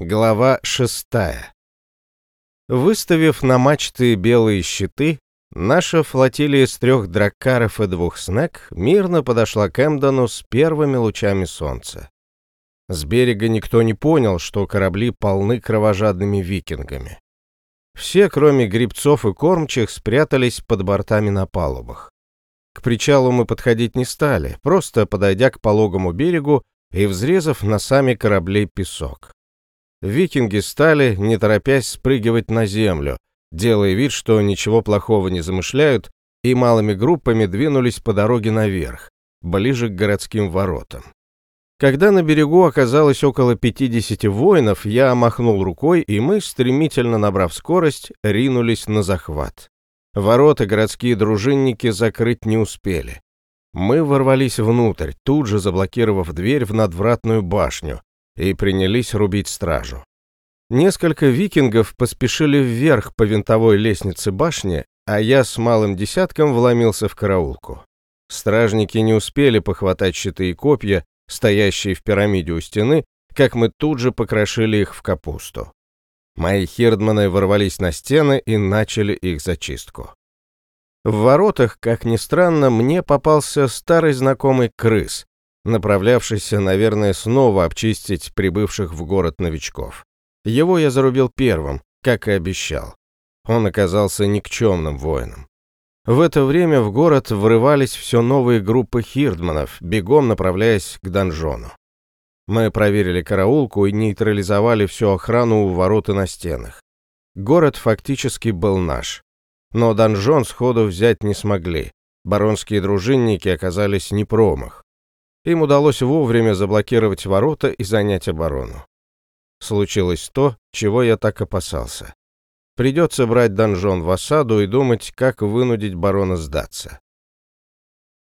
Глава шестая. Выставив на мачты белые щиты, наша флотилия из трех драккаров и двух снег мирно подошла к Эмдону с первыми лучами солнца. С берега никто не понял, что корабли полны кровожадными викингами. Все, кроме грибцов и кормчих, спрятались под бортами на палубах. К причалу мы подходить не стали, просто подойдя к пологому берегу и взрезав носами кораблей песок. Викинги стали, не торопясь, спрыгивать на землю, делая вид, что ничего плохого не замышляют, и малыми группами двинулись по дороге наверх, ближе к городским воротам. Когда на берегу оказалось около 50 воинов, я махнул рукой, и мы, стремительно набрав скорость, ринулись на захват. Ворота городские дружинники закрыть не успели. Мы ворвались внутрь, тут же заблокировав дверь в надвратную башню, и принялись рубить стражу. Несколько викингов поспешили вверх по винтовой лестнице башни, а я с малым десятком вломился в караулку. Стражники не успели похватать щиты и копья, стоящие в пирамиде у стены, как мы тут же покрошили их в капусту. Мои хирдманы ворвались на стены и начали их зачистку. В воротах, как ни странно, мне попался старый знакомый крыс, направлявшийся, наверное, снова обчистить прибывших в город новичков. Его я зарубил первым, как и обещал. Он оказался никчемным воином. В это время в город врывались все новые группы хирдманов, бегом направляясь к донжону. Мы проверили караулку и нейтрализовали всю охрану у ворот и на стенах. Город фактически был наш. Но донжон сходу взять не смогли. Баронские дружинники оказались не промах. Им удалось вовремя заблокировать ворота и занять оборону. Случилось то, чего я так опасался. Придется брать донжон в осаду и думать, как вынудить барона сдаться.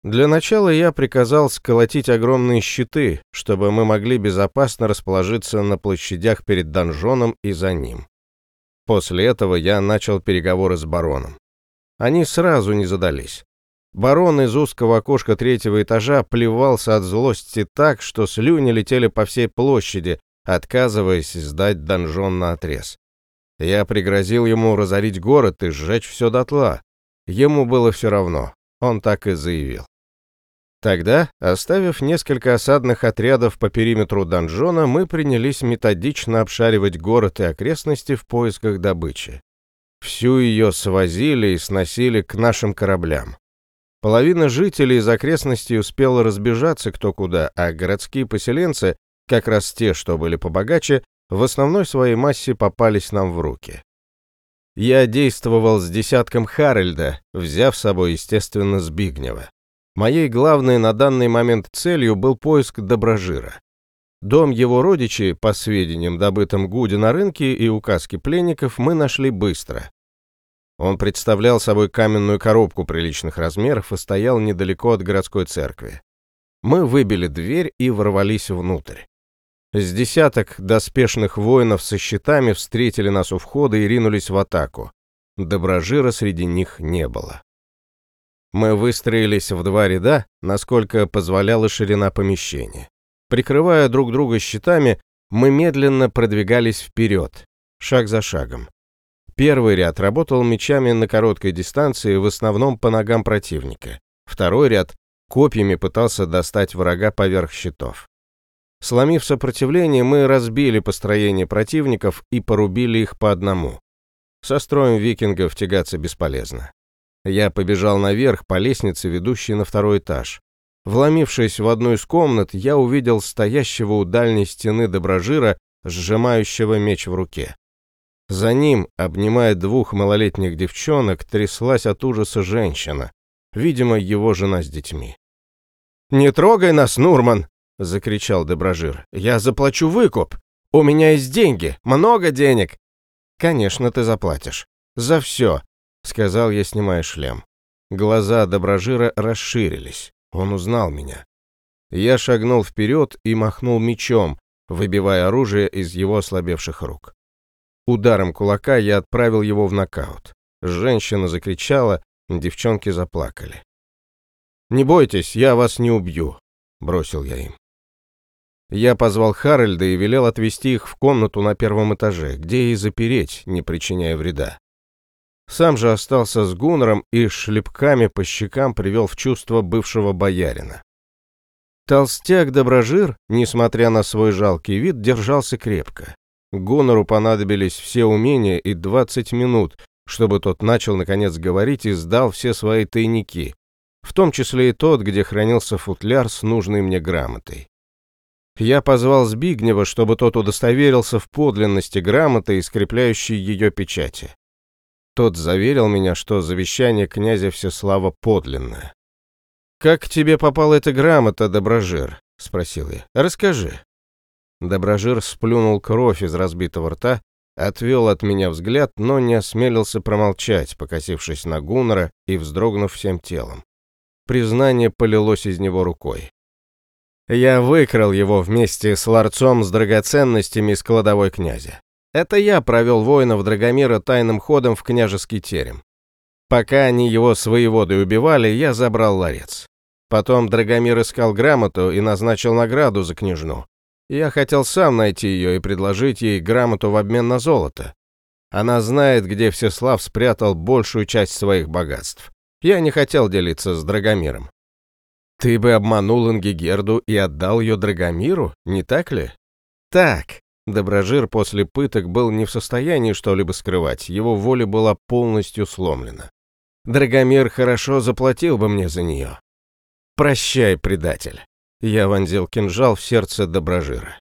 Для начала я приказал сколотить огромные щиты, чтобы мы могли безопасно расположиться на площадях перед донжоном и за ним. После этого я начал переговоры с бароном. Они сразу не задались. Барон из узкого окошка третьего этажа плевался от злости так, что слюни летели по всей площади, отказываясь сдать донжон на отрез. Я пригрозил ему разорить город и сжечь все дотла. Ему было все равно, он так и заявил. Тогда, оставив несколько осадных отрядов по периметру донжона, мы принялись методично обшаривать город и окрестности в поисках добычи. Всю ее свозили и сносили к нашим кораблям. Половина жителей из окрестностей успела разбежаться кто куда, а городские поселенцы, как раз те, что были побогаче, в основной своей массе попались нам в руки. Я действовал с десятком Харальда, взяв с собой, естественно, Збигнева. Моей главной на данный момент целью был поиск Доброжира. Дом его родичей, по сведениям, добытым Гуди на рынке и указки пленников, мы нашли быстро. Он представлял собой каменную коробку приличных размеров и стоял недалеко от городской церкви. Мы выбили дверь и ворвались внутрь. С десяток доспешных воинов со щитами встретили нас у входа и ринулись в атаку. Доброжира среди них не было. Мы выстроились в два ряда, насколько позволяла ширина помещения. Прикрывая друг друга щитами, мы медленно продвигались вперед, шаг за шагом. Первый ряд работал мечами на короткой дистанции, в основном по ногам противника. Второй ряд копьями пытался достать врага поверх щитов. Сломив сопротивление, мы разбили построение противников и порубили их по одному. Со строем викингов тягаться бесполезно. Я побежал наверх по лестнице, ведущей на второй этаж. Вломившись в одну из комнат, я увидел стоящего у дальней стены доброжира, сжимающего меч в руке. За ним, обнимая двух малолетних девчонок, тряслась от ужаса женщина, видимо, его жена с детьми. «Не трогай нас, Нурман!» — закричал Доброжир. «Я заплачу выкуп! У меня есть деньги, много денег!» «Конечно, ты заплатишь. За все!» — сказал я, снимая шлем. Глаза Доброжира расширились. Он узнал меня. Я шагнул вперед и махнул мечом, выбивая оружие из его ослабевших рук. Ударом кулака я отправил его в нокаут. Женщина закричала, девчонки заплакали. «Не бойтесь, я вас не убью», — бросил я им. Я позвал Харальда и велел отвезти их в комнату на первом этаже, где и запереть, не причиняя вреда. Сам же остался с Гуннером и шлепками по щекам привел в чувство бывшего боярина. Толстяк Доброжир, несмотря на свой жалкий вид, держался крепко. Гуннеру понадобились все умения и 20 минут, чтобы тот начал наконец говорить и сдал все свои тайники, в том числе и тот, где хранился футляр с нужной мне грамотой. Я позвал Збигнева, чтобы тот удостоверился в подлинности грамоты и скрепляющей ее печати. Тот заверил меня, что завещание князя Всеслава подлинное. «Как к тебе попала эта грамота, Доброжир?» — спросил я. «Расскажи». Доброжир сплюнул кровь из разбитого рта, отвел от меня взгляд, но не осмелился промолчать, покосившись на Гуннера и вздрогнув всем телом. Признание полилось из него рукой. Я выкрал его вместе с ларцом с драгоценностями из кладовой князя. Это я провел воинов Драгомира тайным ходом в княжеский терем. Пока они его с воеводой убивали, я забрал ларец. Потом Драгомир искал грамоту и назначил награду за княжну. Я хотел сам найти ее и предложить ей грамоту в обмен на золото. Она знает, где Всеслав спрятал большую часть своих богатств. Я не хотел делиться с Драгомиром. Ты бы обманул Ингигерду и отдал ее Драгомиру, не так ли? Так. Доброжир после пыток был не в состоянии что-либо скрывать, его воля была полностью сломлена. Драгомир хорошо заплатил бы мне за нее. Прощай, предатель. Я вонзил кинжал в сердце Доброжира.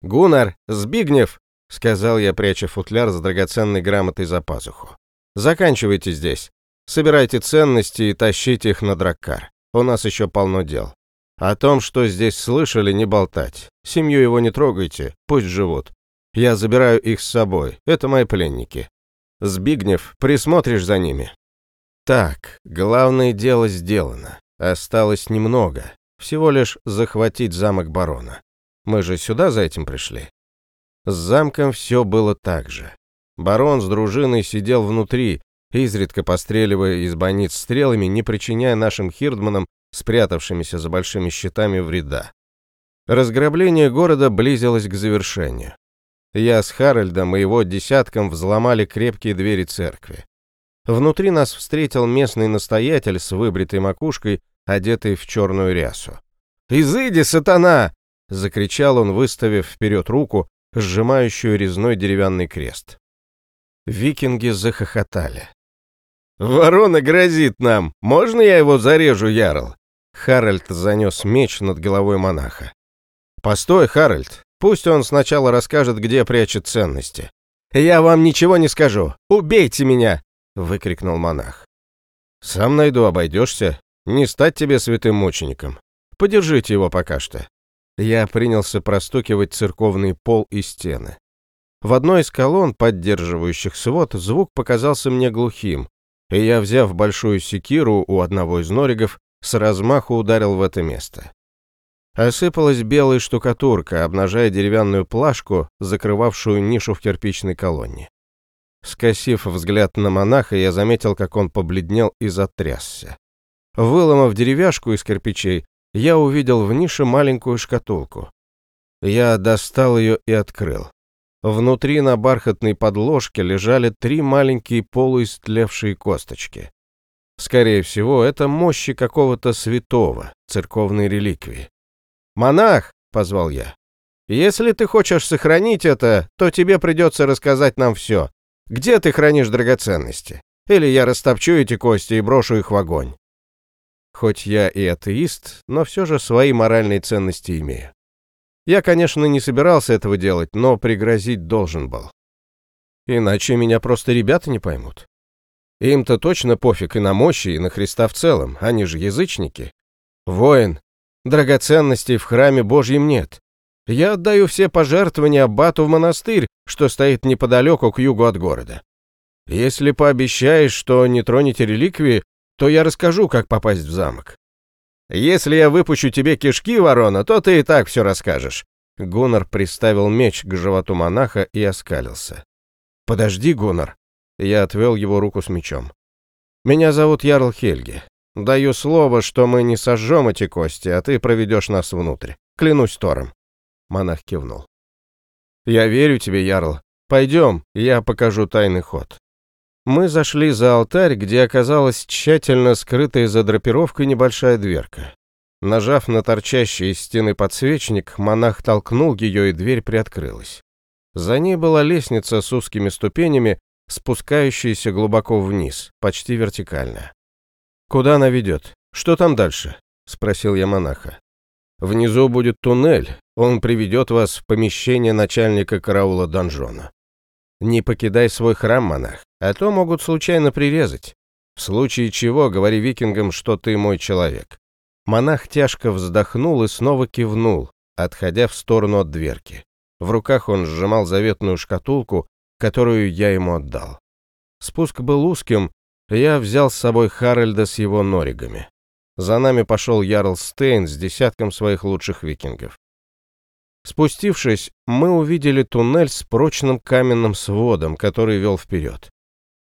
«Гуннар, Збигнев!» — сказал я, пряча футляр с драгоценной грамотой за пазуху. «Заканчивайте здесь. Собирайте ценности и тащите их на Драккар. У нас еще полно дел. О том, что здесь слышали, не болтать. Семью его не трогайте, пусть живут. Я забираю их с собой, это мои пленники. Збигнев, присмотришь за ними. Так, главное дело сделано. Осталось немного. Всего лишь захватить замок барона. Мы же сюда за этим пришли. С замком все было так же. Барон с дружиной сидел внутри, изредка постреливая из бойниц стрелами, не причиняя нашим хирдманам, спрятавшимися за большими щитами, вреда. Разграбление города близилось к завершению. Я с Харальдом и его десятком взломали крепкие двери церкви. Внутри нас встретил местный настоятель с выбритой макушкой, одетый в черную рясу. «Изыди, сатана!» — закричал он, выставив вперед руку, сжимающую резной деревянный крест. Викинги захохотали. «Ворона грозит нам! Можно я его зарежу, Ярл?» Харальд занес меч над головой монаха. «Постой, Харальд, пусть он сначала расскажет, где прячет ценности». «Я вам ничего не скажу! Убейте меня!» — выкрикнул монах. «Сам найду, обойдешься. Не стать тебе святым мучеником. Подержите его пока что». Я принялся простукивать церковный пол и стены. В одной из колонн, поддерживающих свод, звук показался мне глухим, и я, взяв большую секиру у одного из норигов, с размаху ударил в это место. Осыпалась белая штукатурка, обнажая деревянную плашку, закрывавшую нишу в кирпичной колонне. Скосив взгляд на монаха, я заметил, как он побледнел и затрясся. Выломав деревяшку из кирпичей, я увидел в нише маленькую шкатулку. Я достал ее и открыл. Внутри на бархатной подложке лежали три маленькие полуистлевшие косточки. Скорее всего, это мощи какого-то святого, церковной реликвии. «Монах!» — позвал я. «Если ты хочешь сохранить это, то тебе придется рассказать нам все. Где ты хранишь драгоценности? Или я растопчу эти кости и брошу их в огонь?» Хоть я и атеист, но все же свои моральные ценности имею. Я, конечно, не собирался этого делать, но пригрозить должен был. Иначе меня просто ребята не поймут. Им-то точно пофиг и на мощи, и на Христа в целом, они же язычники. Воин, драгоценностей в храме Божьем нет. Я отдаю все пожертвования аббату в монастырь, что стоит неподалеку к югу от города. Если пообещаешь, что не тронете реликвии, то я расскажу, как попасть в замок. Если я выпущу тебе кишки, ворона, то ты и так все расскажешь». Гуннар приставил меч к животу монаха и оскалился. «Подожди, Гуннар». Я отвел его руку с мечом. «Меня зовут Ярл Хельги. Даю слово, что мы не сожжем эти кости, а ты проведешь нас внутрь. Клянусь Тором». Монах кивнул. «Я верю тебе, Ярл. Пойдем, я покажу тайный ход». Мы зашли за алтарь, где оказалась тщательно скрытая за драпировкой небольшая дверка. Нажав на торчащий из стены подсвечник, монах толкнул ее, и дверь приоткрылась. За ней была лестница с узкими ступенями, спускающаяся глубоко вниз, почти вертикально. «Куда она ведет? Что там дальше?» — спросил я монаха. «Внизу будет туннель, он приведет вас в помещение начальника караула донжона. Не покидай свой храм, монах, а то могут случайно прирезать. В случае чего говори викингам, что ты мой человек». Монах тяжко вздохнул и снова кивнул, отходя в сторону от дверки. В руках он сжимал заветную шкатулку, которую я ему отдал. Спуск был узким, я взял с собой Харальда с его норигами. За нами пошел Ярл Стейн с десятком своих лучших викингов. Спустившись, мы увидели туннель с прочным каменным сводом, который вел вперед.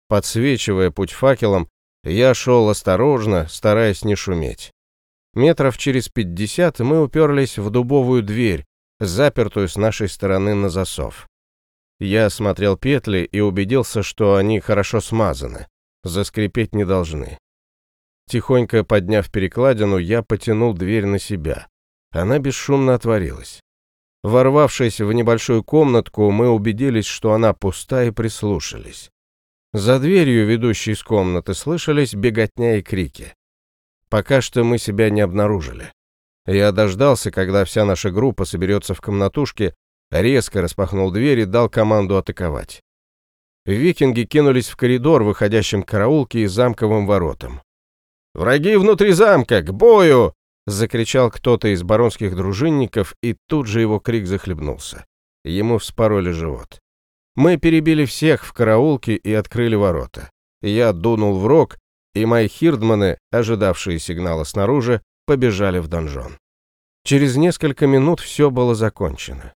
Подсвечивая путь факелом, я шел осторожно, стараясь не шуметь. Метров через пятьдесят мы уперлись в дубовую дверь, запертую с нашей стороны на засов. Я осмотрел петли и убедился, что они хорошо смазаны, заскрипеть не должны. Тихонько подняв перекладину, я потянул дверь на себя. Она бесшумно отворилась. Ворвавшись в небольшую комнатку, мы убедились, что она пуста и прислушались. За дверью, ведущей из комнаты, слышались беготня и крики. Пока что мы себя не обнаружили. Я дождался, когда вся наша группа соберется в комнатушке, резко распахнул дверь и дал команду атаковать. Викинги кинулись в коридор, выходящим к караулке и замковым воротам. «Враги внутри замка! К бою!» — закричал кто-то из баронских дружинников, и тут же его крик захлебнулся. Ему вспороли живот. Мы перебили всех в караулке и открыли ворота. Я дунул в рог, и мои хирдманы, ожидавшие сигнала снаружи, побежали в донжон. Через несколько минут все было закончено.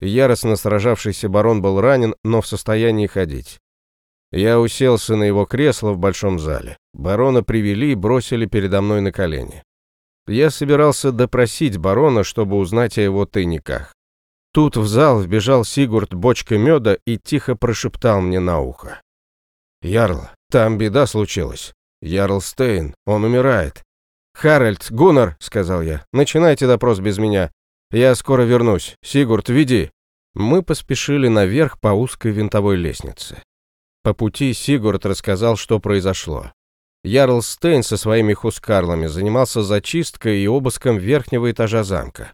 Яростно сражавшийся барон был ранен, но в состоянии ходить. Я уселся на его кресло в большом зале. Барона привели и бросили передо мной на колени. Я собирался допросить барона, чтобы узнать о его тайниках. Тут в зал вбежал Сигурд бочка меда и тихо прошептал мне на ухо. «Ярл, там беда случилась. Ярл Стейн, он умирает. «Харальд, Гуннар», — сказал я, — «начинайте допрос без меня. Я скоро вернусь. Сигурд, веди». Мы поспешили наверх по узкой винтовой лестнице. По пути Сигурд рассказал, что произошло. Ярл Стейн со своими хускарлами занимался зачисткой и обыском верхнего этажа замка.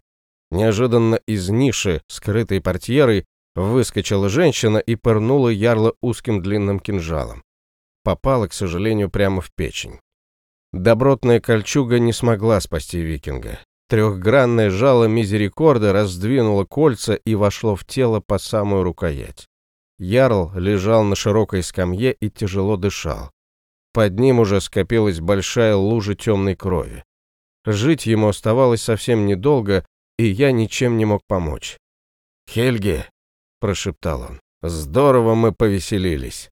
Неожиданно из ниши, скрытой портьерой, выскочила женщина и пырнула Ярла узким длинным кинжалом. Попала, к сожалению, прямо в печень. Добротная кольчуга не смогла спасти викинга. Трехгранное жало мизерикорда раздвинуло кольца и вошло в тело по самую рукоять. Ярл лежал на широкой скамье и тяжело дышал. Под ним уже скопилась большая лужа темной крови. Жить ему оставалось совсем недолго, и я ничем не мог помочь. «Хельги!» — прошептал он. «Здорово мы повеселились!»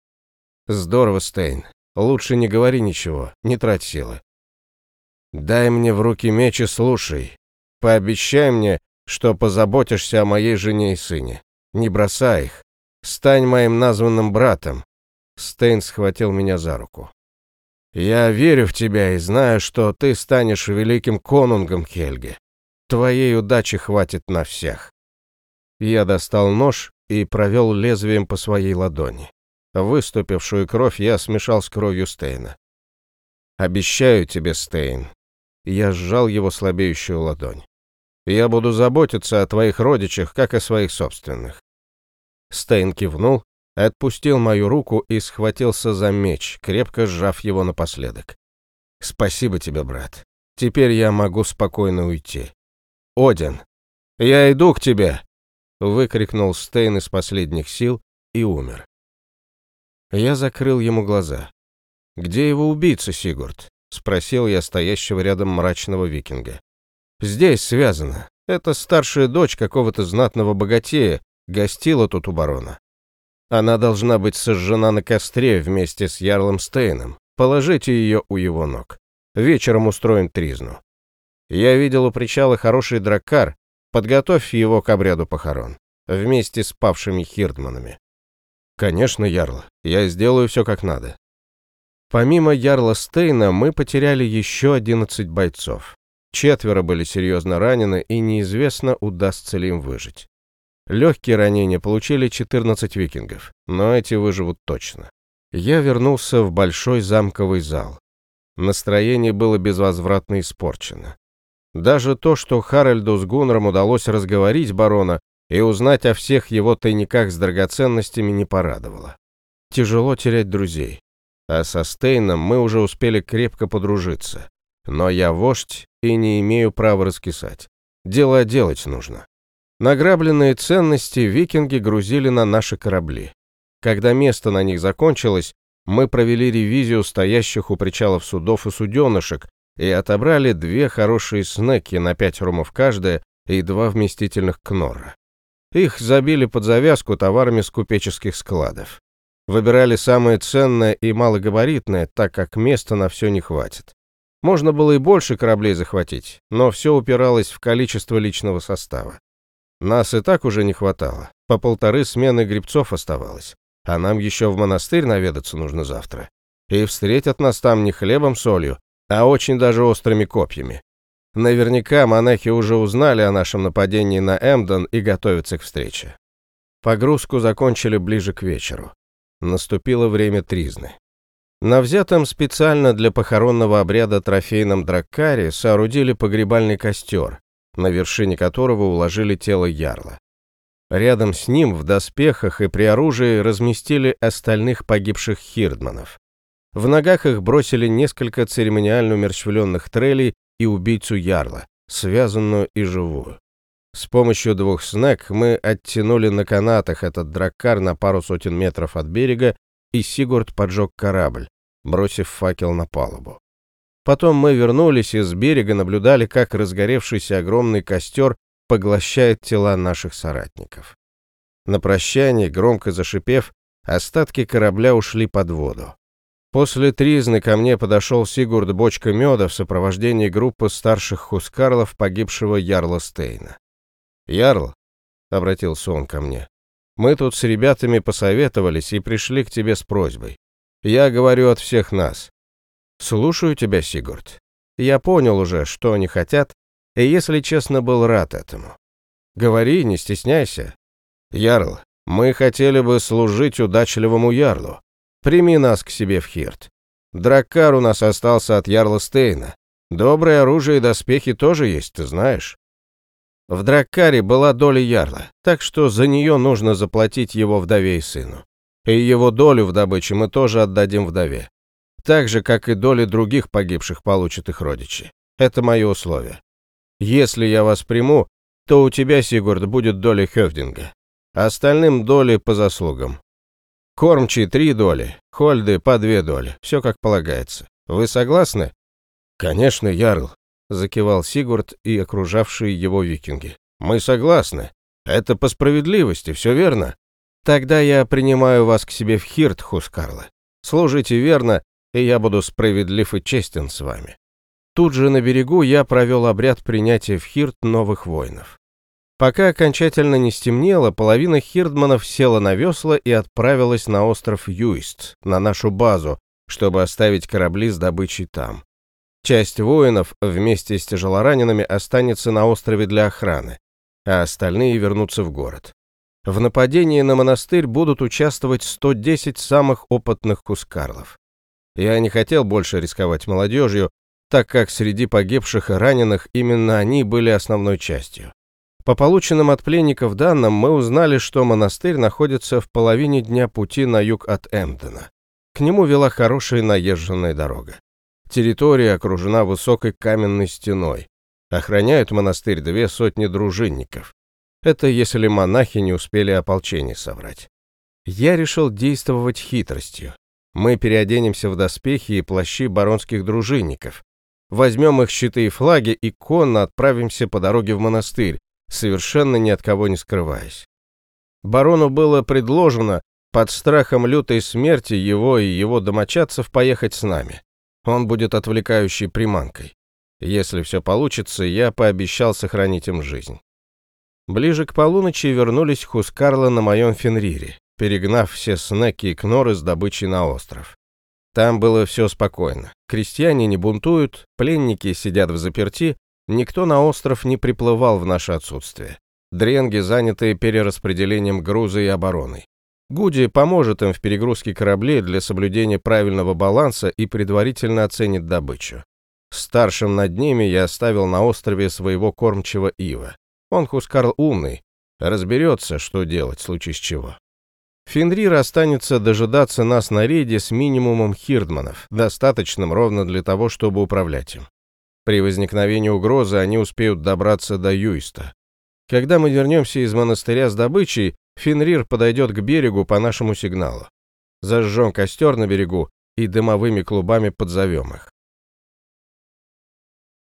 «Здорово, Стейн. Лучше не говори ничего, не трать силы. Дай мне в руки меч и слушай. Пообещай мне, что позаботишься о моей жене и сыне. Не бросай их. Стань моим названным братом. Стейн схватил меня за руку. Я верю в тебя и знаю, что ты станешь великим конунгом, Хельге. Твоей удачи хватит на всех. Я достал нож и провел лезвием по своей ладони. Выступившую кровь я смешал с кровью Стейна. «Обещаю тебе, Стейн». Я сжал его слабеющую ладонь. «Я буду заботиться о твоих родичах, как о своих собственных». Стейн кивнул, отпустил мою руку и схватился за меч, крепко сжав его напоследок. «Спасибо тебе, брат. Теперь я могу спокойно уйти». «Один, я иду к тебе!» выкрикнул Стейн из последних сил и умер. Я закрыл ему глаза. «Где его убийца, Сигурд?» — спросил я стоящего рядом мрачного викинга. «Здесь связано. Это старшая дочь какого-то знатного богатея, гостила тут у барона. Она должна быть сожжена на костре вместе с Ярлом Стейном. Положите ее у его ног. Вечером устроим тризну. Я видел у причала хороший драккар. Подготовь его к обряду похорон. Вместе с павшими хирдманами. Конечно, Ярл, я сделаю все как надо. Помимо Ярла Стейна мы потеряли еще 11 бойцов. Четверо были серьезно ранены, и неизвестно, удастся ли им выжить. Легкие ранения получили 14 викингов, но эти выживут точно. Я вернулся в большой замковый зал. Настроение было безвозвратно испорчено. Даже то, что Харальду с Гуннером удалось разговорить барона и узнать о всех его тайниках с драгоценностями, не порадовало. Тяжело терять друзей. А со Стейном мы уже успели крепко подружиться. Но я вождь и не имею права раскисать. Дело делать нужно. Награбленные ценности викинги грузили на наши корабли. Когда место на них закончилось, мы провели ревизию стоящих у причалов судов и суденышек и отобрали две хорошие снеки на пять румов каждая и два вместительных кнора. Их забили под завязку товарами с купеческих складов. Выбирали самое ценное и малогабаритное, так как места на все не хватит. Можно было и больше кораблей захватить, но все упиралось в количество личного состава. Нас и так уже не хватало, по полторы смены грибцов оставалось, а нам еще в монастырь наведаться нужно завтра. И встретят нас там не хлебом солью, а очень даже острыми копьями. Наверняка монахи уже узнали о нашем нападении на Эмдон и готовятся к встрече. Погрузку закончили ближе к вечеру. Наступило время тризны. На взятом специально для похоронного обряда трофейном драккаре соорудили погребальный костер, на вершине которого уложили тело ярла. Рядом с ним в доспехах и при оружии разместили остальных погибших хирдманов. В ногах их бросили несколько церемониально умерщвленных трелей и убийцу ярла, связанную и живую. С помощью двух снег мы оттянули на канатах этот драккар на пару сотен метров от берега и Сигурд поджег корабль, бросив факел на палубу. Потом мы вернулись и с берега наблюдали, как разгоревшийся огромный костер поглощает тела наших соратников. На прощание, громко зашипев, остатки корабля ушли под воду. После тризны ко мне подошел Сигурд бочка меда в сопровождении группы старших хускарлов погибшего Ярла Стейна. «Ярл», — обратился он ко мне, мы тут с ребятами посоветовались и пришли к тебе с просьбой. Я говорю от всех нас. Слушаю тебя, Сигурд. Я понял уже, что они хотят, и, если честно, был рад этому. Говори, не стесняйся. Ярл, мы хотели бы служить удачливому ярлу. Прими нас к себе в Хирт. Драккар у нас остался от ярла Стейна. Доброе оружие и доспехи тоже есть, ты знаешь. В Драккаре была доля Ярла, так что за нее нужно заплатить его вдове и сыну. И его долю в добыче мы тоже отдадим вдове. Так же, как и доли других погибших получат их родичи. Это мое условие. Если я вас приму, то у тебя, Сигурд, будет доля Хёвдинга. Остальным доли по заслугам. Кормчий три доли, Хольды по две доли. Все как полагается. Вы согласны? Конечно, Ярл, закивал Сигурд и окружавшие его викинги. Мы согласны. Это по справедливости, все верно. Тогда я принимаю вас к себе в Хирт, Хускарлы. Служите верно, и я буду справедлив и честен с вами. Тут же на берегу я провел обряд принятия в Хирт новых воинов. Пока окончательно не стемнело, половина хирдманов села на весла и отправилась на остров Юист, на нашу базу, чтобы оставить корабли с добычей там. Часть воинов вместе с тяжелоранеными останется на острове для охраны, а остальные вернутся в город. В нападении на монастырь будут участвовать 110 самых опытных кускарлов. Я не хотел больше рисковать молодежью, так как среди погибших и раненых именно они были основной частью. По полученным от пленников данным мы узнали, что монастырь находится в половине дня пути на юг от Эмдена. К нему вела хорошая наезженная дорога. Территория окружена высокой каменной стеной. Охраняют монастырь две сотни дружинников. Это если монахи не успели ополчение соврать. Я решил действовать хитростью. Мы переоденемся в доспехи и плащи баронских дружинников. Возьмем их щиты и флаги и конно отправимся по дороге в монастырь, совершенно ни от кого не скрываясь. Барону было предложено под страхом лютой смерти его и его домочадцев поехать с нами. Он будет отвлекающей приманкой. Если все получится, я пообещал сохранить им жизнь. Ближе к полуночи вернулись Хускарла на моем Фенрире, перегнав все снеки и кноры с добычей на остров. Там было все спокойно. Крестьяне не бунтуют, пленники сидят в заперти, никто на остров не приплывал в наше отсутствие. Дренги заняты перераспределением груза и обороной. Гуди поможет им в перегрузке кораблей для соблюдения правильного баланса и предварительно оценит добычу. Старшим над ними я оставил на острове своего кормчего Ива. Он Хускарл умный, разберется, что делать в случае с чего. Фенрир останется дожидаться нас на рейде с минимумом хирдманов, достаточным ровно для того, чтобы управлять им. При возникновении угрозы они успеют добраться до Юйста. Когда мы вернемся из монастыря с добычей, Фенрир подойдет к берегу по нашему сигналу. Зажжем костер на берегу и дымовыми клубами подзовем их.